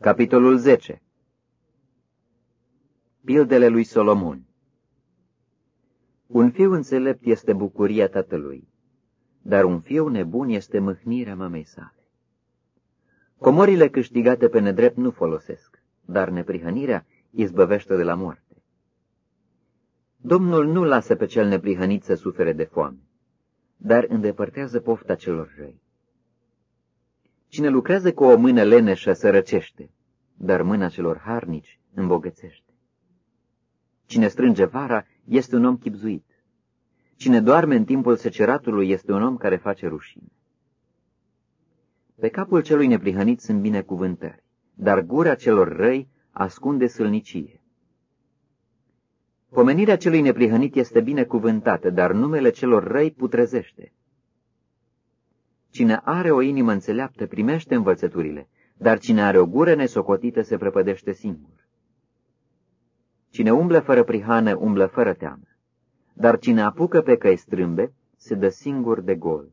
Capitolul 10 Pildele lui Solomon Un fiu înțelept este bucuria tatălui, dar un fiu nebun este mâhnirea mamei sale. Comorile câștigate pe nedrept nu folosesc, dar neprihănirea izbăvește de la moarte. Domnul nu lasă pe cel neprihănit să sufere de foame, dar îndepărtează pofta celor răi. Cine lucrează cu o mână leneșă sărăcește, dar mâna celor harnici îmbogățește. Cine strânge vara este un om chipzuit. Cine doarme în timpul seceratului este un om care face rușine. Pe capul celui neprihănit sunt binecuvântări, dar gura celor răi ascunde sâlnicie. Pomenirea celui neprihănit este binecuvântată, dar numele celor răi putrezește. Cine are o inimă înțeleaptă primește învățăturile, dar cine are o gură nesocotită se prăpădește singur. Cine umblă fără prihană, umblă fără teamă, dar cine apucă pe căi strâmbe, se dă singur de gol.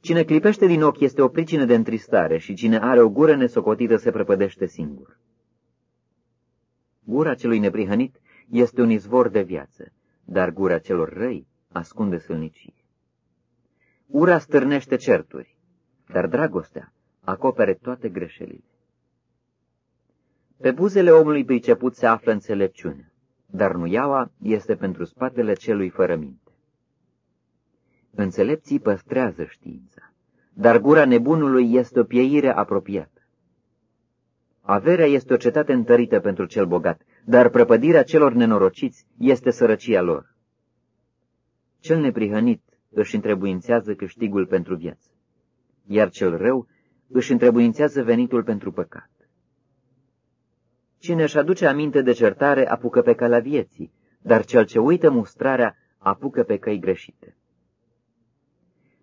Cine clipește din ochi este o pricină de întristare și cine are o gură nesocotită se prăpădește singur. Gura celui neprihănit este un izvor de viață, dar gura celor răi ascunde sălnicie. Ura stârnește certuri, dar dragostea acopere toate greșelile. Pe buzele omului priceput se află înțelepciune, dar nuiaua este pentru spatele celui fără minte. Înțelepții păstrează știința, dar gura nebunului este o pieire apropiată. Averea este o cetate întărită pentru cel bogat, dar prăpădirea celor nenorociți este sărăcia lor. Cel neprihănit își întrebuințează câștigul pentru viață, iar cel rău își întrebuințează venitul pentru păcat. Cine își aduce aminte de certare apucă pe calea vieții, dar cel ce uită mustrarea apucă pe căi greșite.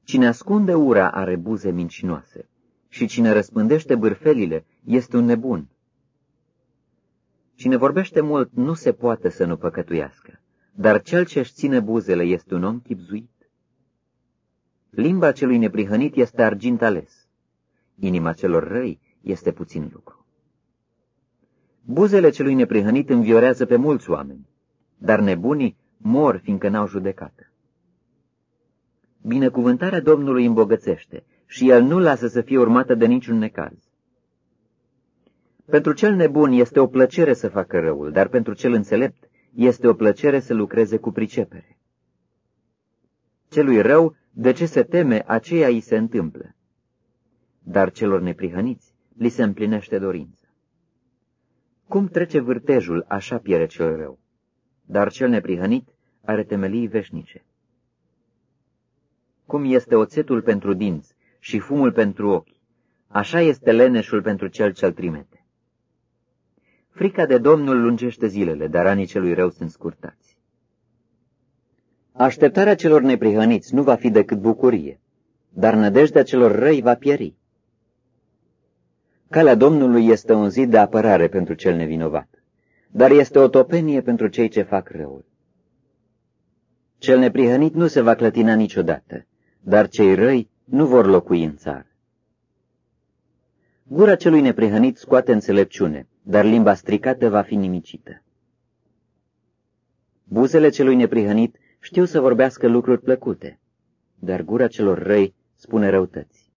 Cine ascunde ura are buze mincinoase și cine răspândește bârfelile este un nebun. Cine vorbește mult nu se poate să nu păcătuiască, dar cel ce își ține buzele este un om chipzuit. Limba celui neprihănit este argint ales. Inima celor răi este puțin lucru. Buzele celui neprihănit înviorează pe mulți oameni, dar nebunii mor fiindcă n-au judecată. Binecuvântarea Domnului îmbogățește și el nu lasă să fie urmată de niciun necaz. Pentru cel nebun este o plăcere să facă răul, dar pentru cel înțelept este o plăcere să lucreze cu pricepere. Celui rău, de ce se teme, aceea îi se întâmplă. Dar celor neprihăniți li se împlinește dorința. Cum trece vârtejul, așa piere cel rău, dar cel neprihănit are temelii veșnice. Cum este oțetul pentru dinți și fumul pentru ochi, așa este leneșul pentru cel ce-l trimete. Frica de Domnul lungește zilele, dar anii celui rău sunt scurtați. Așteptarea celor neprihăniți nu va fi decât bucurie, dar nădejdea celor răi va pieri. Calea Domnului este un zid de apărare pentru cel nevinovat, dar este o topenie pentru cei ce fac răul. Cel neprihănit nu se va clătina niciodată, dar cei răi nu vor locui în țară. Gura celui neprihănit scoate înțelepciune, dar limba stricată va fi nimicită. Buzele celui neprihănit știu să vorbească lucruri plăcute, dar gura celor răi spune răutăți.